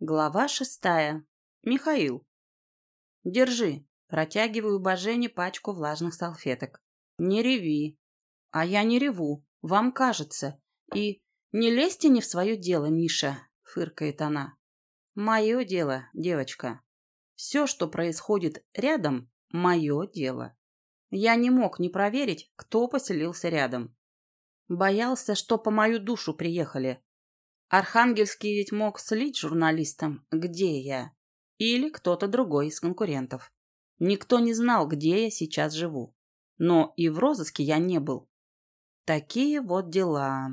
Глава шестая. Михаил. Держи. Протягиваю Божене пачку влажных салфеток. Не реви. А я не реву. Вам кажется. И не лезьте не в свое дело, Миша, фыркает она. Мое дело, девочка. Все, что происходит рядом, мое дело. Я не мог не проверить, кто поселился рядом. Боялся, что по мою душу приехали, Архангельский ведь мог слить журналистам, где я. Или кто-то другой из конкурентов. Никто не знал, где я сейчас живу. Но и в розыске я не был. Такие вот дела.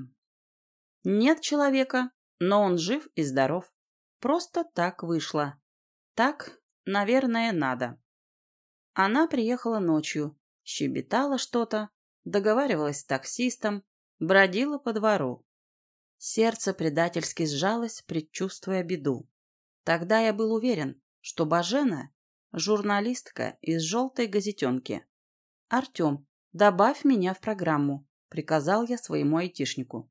Нет человека, но он жив и здоров. Просто так вышло. Так, наверное, надо. Она приехала ночью, щебетала что-то, договаривалась с таксистом, бродила по двору. Сердце предательски сжалось, предчувствуя беду. Тогда я был уверен, что Бажена – журналистка из желтой газетенки. «Артем, добавь меня в программу», – приказал я своему айтишнику.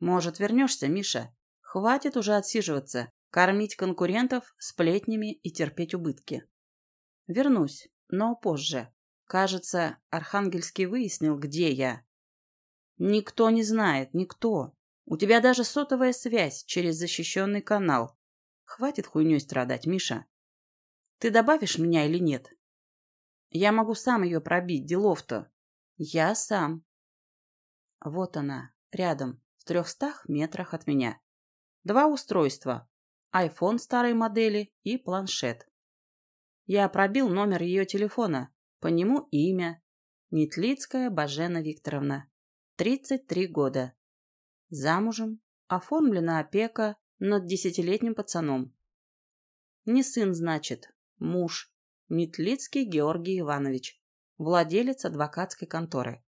«Может, вернешься, Миша? Хватит уже отсиживаться, кормить конкурентов сплетнями и терпеть убытки». «Вернусь, но позже. Кажется, Архангельский выяснил, где я». «Никто не знает, никто. У тебя даже сотовая связь через защищенный канал. Хватит хуйней страдать, Миша. Ты добавишь меня или нет? Я могу сам ее пробить, делов-то. Я сам. Вот она, рядом, в трехстах метрах от меня. Два устройства. Айфон старой модели и планшет. Я пробил номер ее телефона. По нему имя. Нетлицкая Бажена Викторовна. 33 года. Замужем, оформлена опека над десятилетним пацаном. Не сын, значит, муж. Метлицкий Георгий Иванович, владелец адвокатской конторы.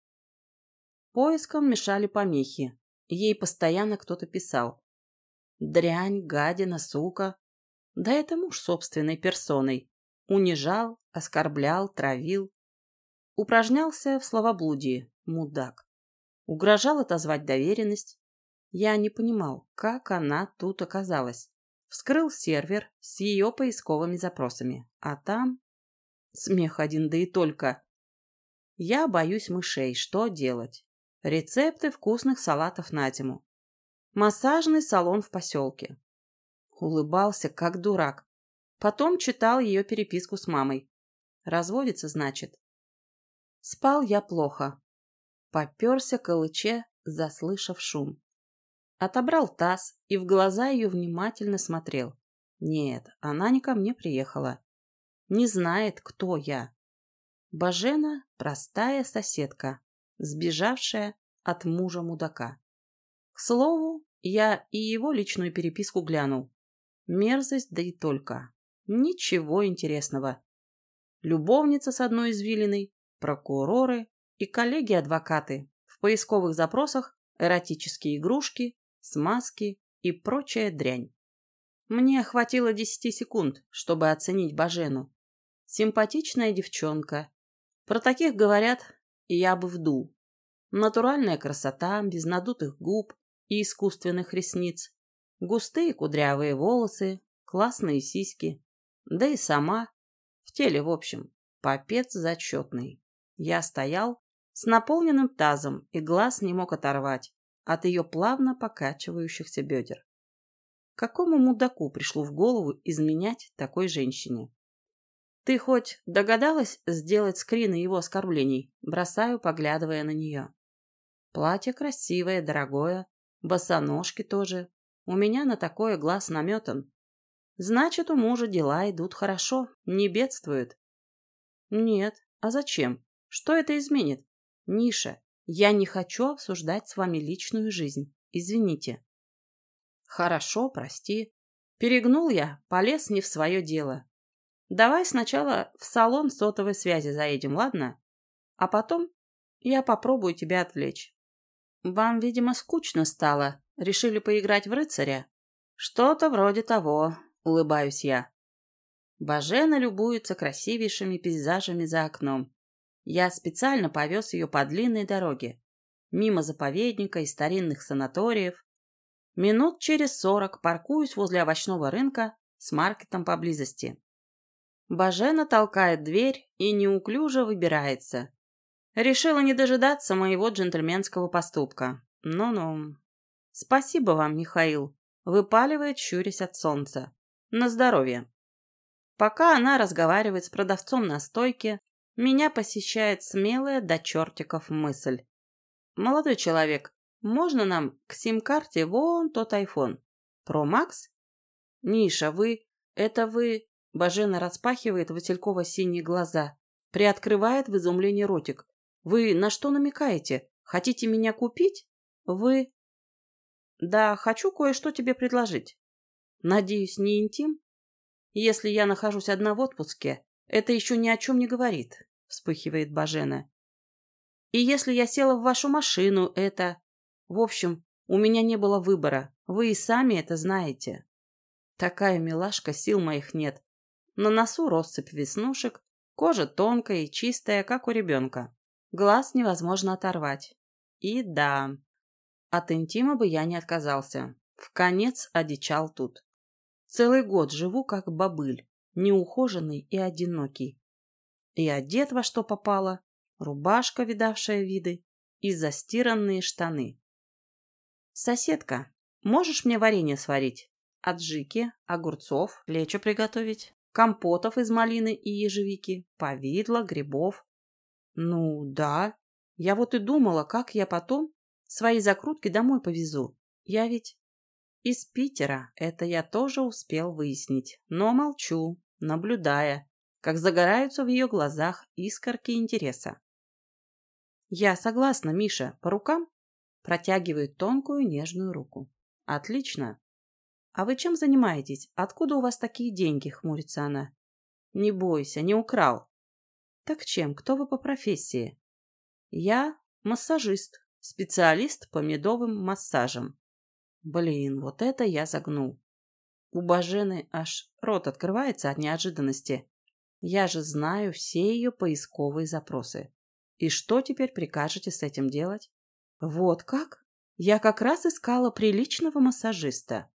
Поиском мешали помехи. Ей постоянно кто-то писал. Дрянь, гадина, сука. Да это муж собственной персоной. Унижал, оскорблял, травил. Упражнялся в словоблудии, мудак. Угрожал отозвать доверенность, я не понимал, как она тут оказалась. Вскрыл сервер с ее поисковыми запросами. А там... Смех один, да и только. Я боюсь мышей. Что делать? Рецепты вкусных салатов на зиму. Массажный салон в поселке. Улыбался, как дурак. Потом читал ее переписку с мамой. Разводится, значит. Спал я плохо. Поперся к Илыче, заслышав шум. Отобрал таз и в глаза ее внимательно смотрел. Нет, она не ко мне приехала. Не знает, кто я. Бажена – простая соседка, сбежавшая от мужа-мудака. К слову, я и его личную переписку глянул. Мерзость, да и только. Ничего интересного. Любовница с одной извилиной, прокуроры и коллеги-адвокаты. В поисковых запросах эротические игрушки, смазки и прочая дрянь. Мне хватило десяти секунд, чтобы оценить Бажену. Симпатичная девчонка. Про таких говорят, и я бы вдул. Натуральная красота, без надутых губ и искусственных ресниц. Густые кудрявые волосы, классные сиськи. Да и сама. В теле, в общем, попец зачетный. Я стоял с наполненным тазом и глаз не мог оторвать от ее плавно покачивающихся бедер. Какому мудаку пришло в голову изменять такой женщине? Ты хоть догадалась сделать скрины его оскорблений? Бросаю, поглядывая на нее. Платье красивое, дорогое, босоножки тоже. У меня на такое глаз наметан. Значит, у мужа дела идут хорошо, не бедствует. Нет, а зачем? Что это изменит? Ниша, я не хочу обсуждать с вами личную жизнь. Извините. Хорошо, прости. Перегнул я, полез не в свое дело. Давай сначала в салон сотовой связи заедем, ладно? А потом я попробую тебя отвлечь. Вам, видимо, скучно стало. Решили поиграть в рыцаря? Что-то вроде того, улыбаюсь я. Бажена любуется красивейшими пейзажами за окном. Я специально повез ее по длинной дороге, мимо заповедника и старинных санаториев. Минут через сорок паркуюсь возле овощного рынка с маркетом поблизости. Бажена толкает дверь и неуклюже выбирается. Решила не дожидаться моего джентльменского поступка. Ну-ну. Спасибо вам, Михаил. Выпаливает, щурясь от солнца. На здоровье. Пока она разговаривает с продавцом на стойке, меня посещает смелая до чертиков мысль. «Молодой человек, можно нам к сим-карте вон тот айфон? Про Макс?» «Миша, вы... Это вы...» Бажена распахивает васильково-синие глаза, приоткрывает в изумлении ротик. «Вы на что намекаете? Хотите меня купить? Вы...» «Да, хочу кое-что тебе предложить. Надеюсь, не интим?» Если я нахожусь одна в отпуске, это еще ни о чем не говорит, вспыхивает Бажена. И если я села в вашу машину, это... В общем, у меня не было выбора, вы и сами это знаете. Такая милашка, сил моих нет. На носу россыпь веснушек, кожа тонкая и чистая, как у ребенка. Глаз невозможно оторвать. И да, от интима бы я не отказался. В конец одичал тут. Целый год живу как бобыль, неухоженный и одинокий. И одет во что попало, рубашка, видавшая виды, и застиранные штаны. «Соседка, можешь мне варенье сварить? Аджики, огурцов, лечо приготовить, компотов из малины и ежевики, повидла, грибов?» «Ну, да. Я вот и думала, как я потом свои закрутки домой повезу. Я ведь из Питера это я тоже успел выяснить, но молчу, наблюдая, как загораются в ее глазах искорки интереса. «Я согласна, Миша, по рукам?» Протягивает тонкую нежную руку. «Отлично. А вы чем занимаетесь? Откуда у вас такие деньги?» — хмурится она. «Не бойся, не украл». «Так чем? Кто вы по профессии?» «Я массажист, специалист по медовым массажам. Блин, вот это я загнул. У Бажены аж рот открывается от неожиданности. Я же знаю все ее поисковые запросы. И что теперь прикажете с этим делать? Вот как? Я как раз искала приличного массажиста.